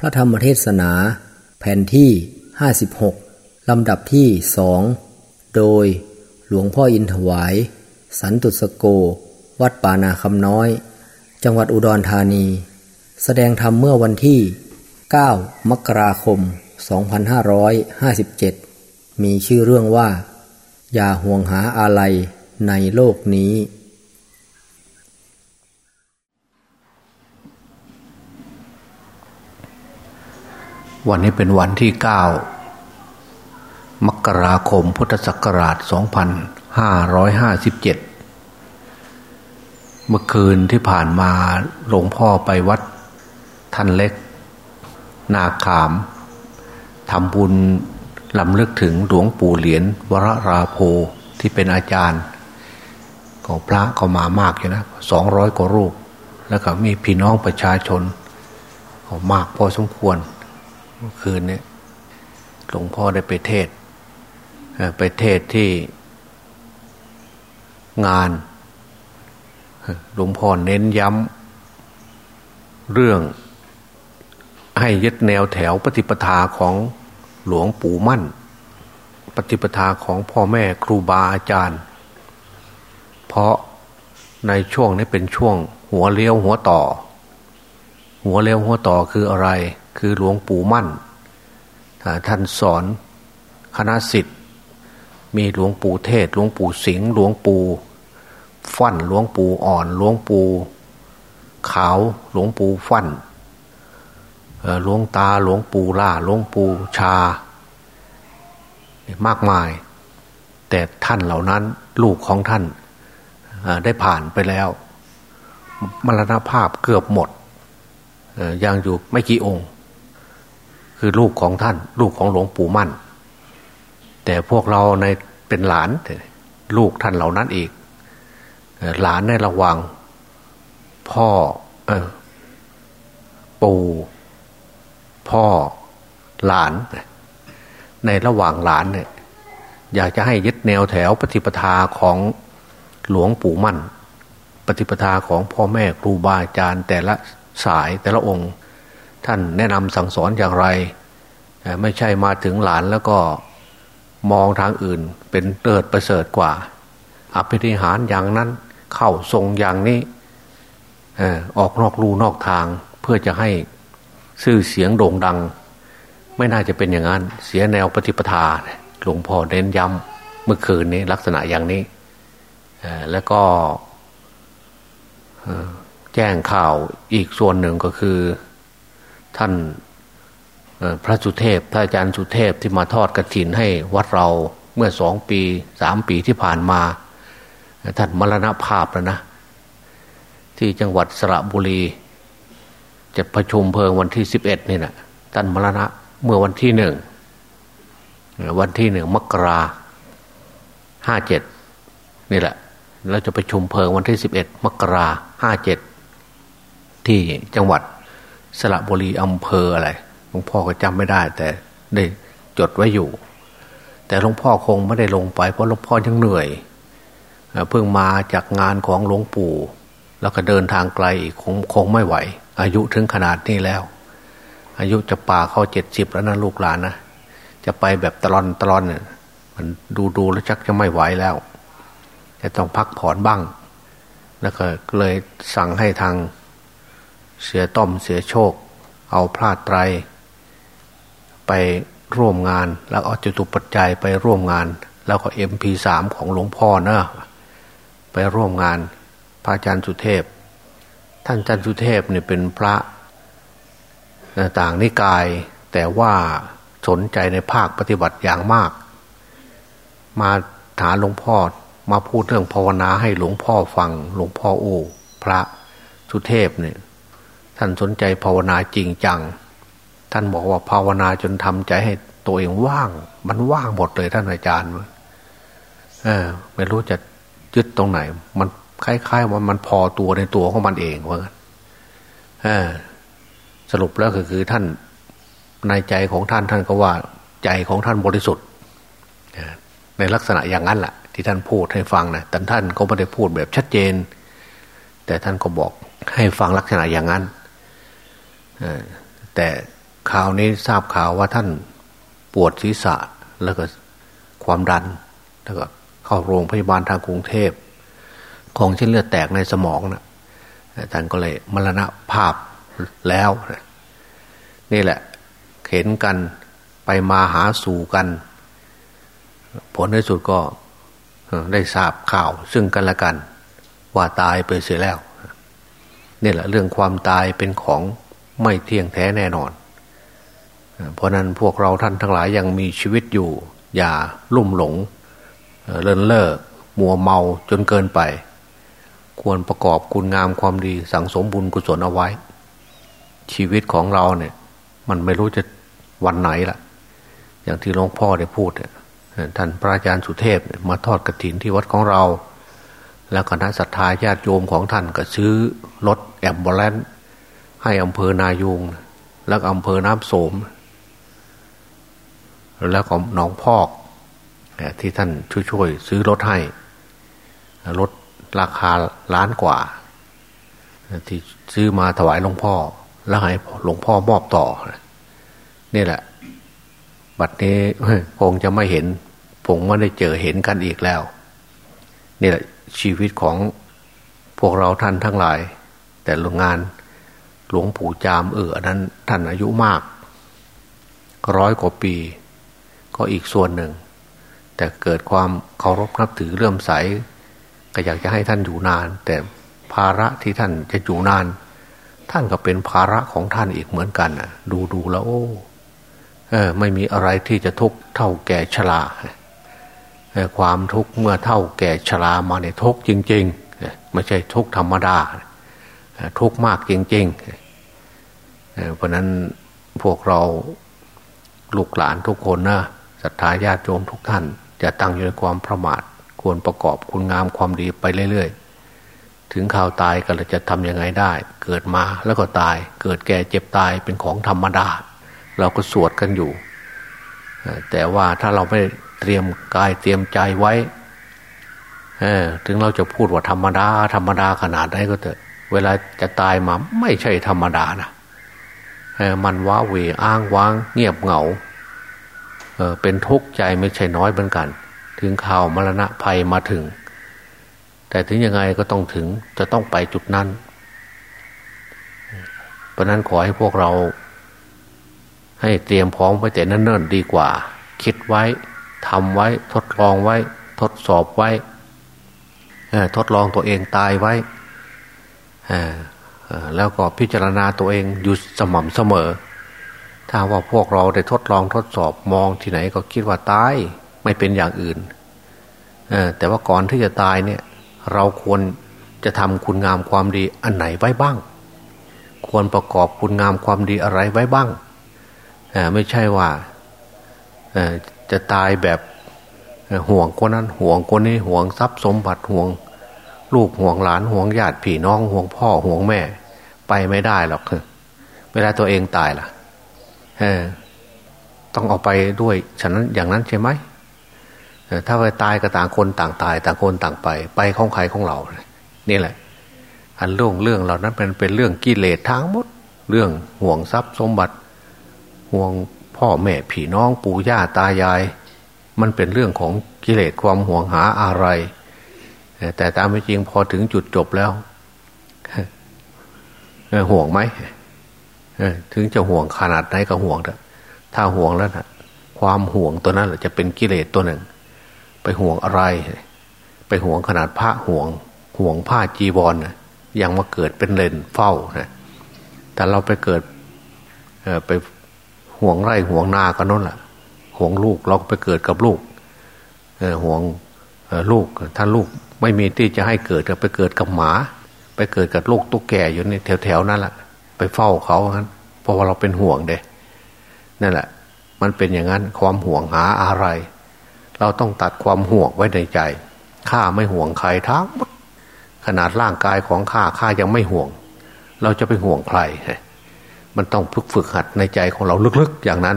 พระธรรมเทศนา แผ่นที่ 56 ลำดับที่สอง โดยหลวงพ่ออินถวาย สันตุสโก วัดป่านาคำน้อย จังหวัดอุดรธานี แสดงธรรมเมื่อวันที่ 9 มกราคม 2557 มีชื่อเรื่องว่า อย่าห่วงหาอะไรในโลกนี้ วันนี้เป็นวันที่เก้ามกราคมพุทธศักราช 2557 เมื่อคืนที่ผ่านมาหลวงพ่อไปวัดท่านเล็ก นาขามทำบุญลำลึกถึงหลวงปู่เหรียญวรราโพที่เป็นอาจารย์ของพระก็มามากอยู่นะสองร้อยกว่ารูป แล้วก็มีพี่น้องประชาชนมากพอสมควร เมื่อคืนนี้หลวงพ่อได้ไปเทศไปเทศที่งานหลวงพ่อเน้นย้ำเรื่องให้ยึดแนวแถวปฏิปทาของหลวงปู่มั่น ปฏิปทาของพ่อแม่ครูบาอาจารย์ เพราะในช่วงนี้เป็นช่วงหัวเลี้ยวหัวต่อ หัวเลี้ยวหัวต่อคืออะไร คือหลวงปู่มั่น ท่านสอนคณะสิทธิ์มีหลวงปู่เทศ หลวงปู่สิงห์หลวงปู่ฟั่นหลวงปู่อ่อน หลวงปู่ขาว หลวงปู่ฟั่นหลวงตาหลวงปู่ล่าหลวงปู่ชามากมาย แต่ท่านเหล่านั้นลูกของท่านได้ผ่านไปแล้ว มรณภาพเกือบหมดยังอยู่ไม่กี่องค์ คือลูกของท่าน ลูกของหลวงปู่มั่น แต่พวกเราในเป็นหลาน ลูกท่านเหล่านั้นอีก หลานในระหว่างพ่อปู่พ่อหลาน ในระหว่างหลานเนี่ยอยากจะให้ยึดแนวแถวปฏิปทาของหลวงปู่มั่น ปฏิปทาของพ่อแม่ครูบาอาจารย์แต่ละสายแต่ละองค์ ท่านแนะนำสั่งสอนอย่างไร ไม่ใช่มาถึงหลานแล้วก็มองทางอื่นเป็นเติดประเสริฐกว่าอภิธิหารอย่างนั้นเข้าทรงอย่างนี้ออกนอกรูนอกทางเพื่อจะให้ชื่อเสียงโด่งดัง ไม่น่าจะเป็นอย่างนั้น เสียแนวปฏิปทาหลวงพ่อเน้นย้ำเมื่อคืนนี้ลักษณะอย่างนี้แล้วก็แจ้งข่าวอีกส่วนหนึ่งก็คือ ท่านพระสุเทพท่านอาจารย์สุเทพที่มาทอดกระถินให้วัดเราเมื่อสองปีสามปีที่ผ่านมา ท่านมรณภาพแล้วนะ ที่จังหวัดสระบุรี จะประชุมเพลิงวันที่สิบเอ็ดนี่นะท่านมรณะเมื่อวันที่หนึ่งวันที่หนึ่งมกราห้าเจ็ดนี่แหละ เราจะประชุมเพลิงวันที่สิบเอ็ดมกราห้าเจ็ดที่จังหวัด สระบุรีอำเภออะไรหลวงพ่อก็จำไม่ได้ แต่ได้จดไว้อยู่ แต่หลวงพ่อคงไม่ได้ลงไปเพราะหลวงพ่อยังเหนื่อยเพิ่งมาจากงานของหลวงปู่ แล้วก็เดินทางไกลคงคงไม่ไหว อายุถึงขนาดนี้แล้ว อายุจะป่าเข้าเจ็ดสิบแล้วนะลูกหลานนะจะไปแบบตลอนตลอนเนี่ยมันดูดูแล้วชักจะไม่ไหวแล้วจะต้องพักผ่อนบ้างแล้วก็เลยสั่งให้ทาง เสียต้อมเสียโชค เอาพลาดไตรไปร่วมงาน แล้วเอาจตุปัจจัยไปร่วมงาน แล้วก็เอ็มพีสามของหลวงพ่อเนะไปร่วมงานพระอาจารย์สุเทพ ท่านอาจารย์สุเทพเนี่ยเป็นพระต่างนิกาย แต่ว่าสนใจในภาคปฏิบัติอย่างมาก มาถามหลวงพ่อมาพูดเรื่องภาวนาให้หลวงพ่อฟังหลวงพ่อโอ้พระสุเทพเนี่ย ท่านสนใจภาวนาจริงจัง ท่านบอกว่าภาวนาจนทำใจให้ตัวเองว่าง มันว่างหมดเลยท่านอาจารย์เออไม่รู้จะยึดตรงไหน มันคล้ายๆว่ามันพอตัวในตัวของมันเองว่าสรุปแล้วก็คือท่านในใจของท่านท่านก็ว่า ใจของท่านบริสุทธิ์ในลักษณะอย่างนั้นแหละที่ท่านพูดให้ฟังนะแต่ท่านก็ไม่ได้พูดแบบชัดเจน แต่ท่านก็บอกให้ฟังลักษณะอย่างนั้น แต่ข่าวนี้ทราบข่าวว่าท่านปวดศีรษะแล้วก็ความดัน แล้วก็เข้าโรงพยาบาลทางกรุงเทพ ของเช่นเลือดแตกในสมองนะท่านก็เลยมรณภาพแล้วนี่แหละเข็นกันไปมาหาสู่กัน ผลในสุดก็ได้ทราบข่าวซึ่งกันและกัน ว่าตายไปเสียแล้วนี่แหละเรื่องความตายเป็นของ ไม่เที่ยงแท้แน่นอน เพราะนั้นพวกเราท่านทั้งหลายยังมีชีวิตอยู่ อย่าลุ่มหลงเลินเล่อมัวเมาจนเกินไป ควรประกอบคุณงามความดีสั่งสมบุญกุศลเอาไว้ ชีวิตของเราเนี่ย มันไม่รู้จะวันไหนล่ะ อย่างที่หลวงพ่อได้พูดท่านพระอาจารย์สุเทพมาทอดกระถินที่วัดของเรา แล้วคณะศรัทธาญาติโยมของท่านก็ซื้อรถแอมบูเลน ให้อำเภอนายูงแล้วอำเภอน้ำโสม แล้วก็หนองพอกที่ท่านช่วยๆซื้อรถให้ รถราคาล้านกว่า ที่ซื้อมาถวายหลวงพ่อ แล้วให้หลวงพ่อมอบต่อ นี่แหละ บัดนี้คงจะไม่เห็นผมไม่ได้เจอเห็นกันอีกแล้ว นี่แหละชีวิตของพวกเราท่านทั้งหลาย แต่โรงงาน หลวงปู่จามเอออันนั้นท่านอายุมาก ร้อยกว่าปี ก็อีกส่วนหนึ่ง แต่เกิดความเคารพนับถือเลื่อมใส ก็อยากจะให้ท่านอยู่นาน แต่ภาระที่ท่านจะอยู่นาน ท่านก็เป็นภาระของท่านอีกเหมือนกันนะดูดูแล้วโอ้เออไม่มีอะไรที่จะทุกข์เท่าแก่ชราความทุกข์เมื่อเท่าแก่ชรามาเนี่ยทุกจริง ๆ ไม่ใช่ทุกธรรมดา ทุกข์มากจริงๆเพราะนั้นพวกเราลูกหลานทุกคนนะศรัทธาญาติโยมทุกท่าน จะตั้งอยู่ในความประมาท ควรประกอบคุณงามความดีไปเรื่อยๆ ถึงข่าวตายก็จะทำยังไงได้ เกิดมาแล้วก็ตาย เกิดแก่เจ็บตายเป็นของธรรมดา เราก็สวดกันอยู่ แต่ว่าถ้าเราไม่เตรียมกายเตรียมใจไว้ถึงเราจะพูดว่าธรรมดา ธรรมดาขนาดไหนก็เถอะ เวลาจะตายมาไม่ใช่ธรรมดานะมันว้าเวอ้างว้าง เงียบเหงาเเป็นทุกข์ใจไม่ใช่น้อยเหมือนกัน ถึงข่าวมรณะภัยมาถึง แต่ถึงยังไงก็ต้องถึงจะต้องไปจุดนั้นเพราะนั้นขอให้พวกเรา ให้เตรียมพร้อมไว้แต่นั่นเนิ่นดีกว่า คิดไว้ทำไว้ ทดลองไว้ ทดสอบไว้ทดลองตัวเองตายไว้ แล้วก็พิจารณาตัวเองอยู่สม่ำเสมอ ถ้าว่าพวกเราได้ทดลองทดสอบมองที่ไหนก็คิดว่าตายไม่เป็นอย่างอื่นแต่ว่าก่อนที่จะตายเนี่ย เราควรจะทำคุณงามความดีอันไหนไว้บ้าง ควรประกอบคุณงามความดีอะไรไว้บ้างไม่ใช่ว่าจะตายแบบห่วงคนนั้นห่วงคนนี้ห่วงทรัพย์สมบัติห่วง ลูกห่วงหลานห่วงญาติพี่น้องห่วงพ่อห่วงแม่ ไปไม่ได้หรอกเวลาตัวเองตายล่ะเออต้องเอาไปด้วยฉะนั้นอย่างนั้นใช่ไหมถ้าไปตายก็ต่างคนต่างตาย ต่างคนต่างไป ไปของใครของเรานี่แหละ อันเรื่องเรื่องเหล่านั้นเป็นเป็นเรื่องกิเลสทั้งหมด เรื่องห่วงทรัพย์สมบัติ ห่วงพ่อแม่พี่น้องปู่ย่าตายาย มันเป็นเรื่องของกิเลสความห่วงหาอะไร แต่ตามไม่จริงพอถึงจุดจบแล้วห่วงไหมถึงจะห่วงขนาดไหนก็ห่วงเถอะถ้าห่วงแล้วนะความห่วงตัวนั้นจะเป็นกิเลสตัวหนึ่ง ไปห่วงอะไร ไปห่วงขนาดผ้าห่วง ห่วงผ้าจีวรนะยังมาเกิดเป็นเลนเฝ้านะแต่เราไปเกิดไปห่วงไร่ห่วงนาก็นั่นแหละห่วงลูกเราไปเกิดกับลูกห่วงลูกถ้าลูก ไม่มีที่จะให้เกิดไปเกิดกับหมา ไปเกิดกับลูกตุ๊กแกอยู่ในแถวๆนั่นแหละไปเฝ้าเขาเพราะว่าเราเป็นห่วงเด้นั่นแหละ มันเป็นอย่างนั้นความห่วงหาอะไร เราต้องตัดความห่วงไว้ในใจข้าไม่ห่วงใครทั้งขนาดร่างกายของข้าข้ายังไม่ห่วง เราจะไปห่วงใคร มันต้องฝึกฝึกหัดในใจของเราลึกๆอย่างนั้น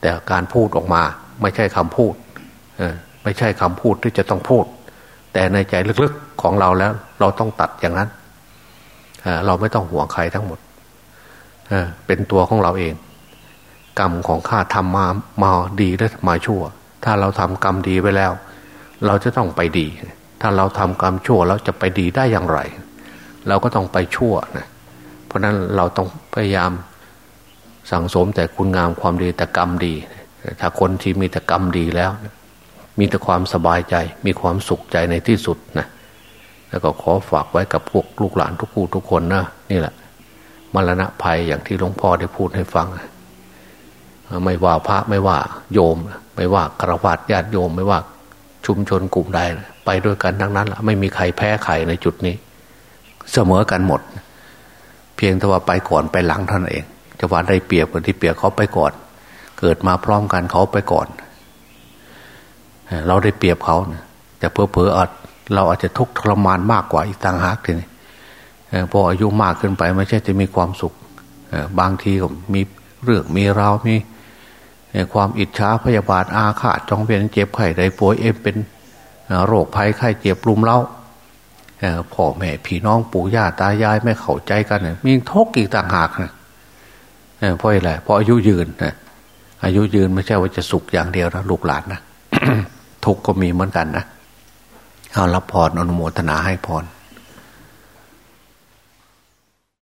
แต่การพูดออกมาไม่ใช่คำพูดไม่ใช่คำพูดที่จะต้องพูด แต่ในใจลึกๆของเราแล้ว เราต้องตัดอย่างนั้นเราไม่ต้องห่วงใครทั้งหมดเป็นตัวของเราเอง กรรมของข้าทำมามาดีและมาชั่ว ถ้าเราทำกรรมดีไว้แล้ว เราจะต้องไปดี ถ้าเราทำกรรมชั่วแล้วจะไปดีได้อย่างไร เราก็ต้องไปชั่วนะเพราะนั้นเราต้องพยายามสั่งสมแต่คุณงามความดีแต่กรรมดี ถ้าคนที่มีแต่กรรมดีแล้ว มีแต่ความสบายใจ มีความสุขใจในที่สุดนะแล้วก็ขอฝากไว้กับพวกลูกหลานทุกผู้ทุกคนนะนี่แหละมรณะภัยอย่างที่หลวงพ่อได้พูดให้ฟัง ไม่ว่าพระไม่ว่าโยม ไม่ว่ากระวาดญาติโยม ไม่ว่าชุมชนกลุ่มใดไปด้วยกันทั้งนั้นละไม่มีใครแพ้ใครในจุดนี้ เสมอกันหมด เพียงแต่ว่าไปก่อนไปหลังท่านเอง จะว่าได้เปรียบคนที่เปรียบเขาไปก่อน เกิดมาพร้อมกันเขาไปก่อน เราได้เปรียบเขาแต่เพอเพออาจเราอาจจะทุกข์ทรมานมากกว่าอีกต่างหากทีนี้พออายุมากขึ้นไปไม่ใช่จะมีความสุขบางทีก็มีเรื่องมีราวมีความอิจฉาพยาบาทอาฆาตจองเวียนเจ็บไข้ได้ป่วยเอ็มเป็นโรคภัยไข้เจ็บรุมเล้าพ่อแม่พี่น้องปู่ย่าตายายไม่เข้าใจกันมีทุกข์อีกต่างหากนะเพราะอะไรเพราะอายุยืนนะอายุยืนไม่ใช่ว่าจะสุขอย่างเดียวนะลูกหลานนะ ทุกข์ก็มีเหมือนกันนะเอารับพรอนุโมทนาให้พร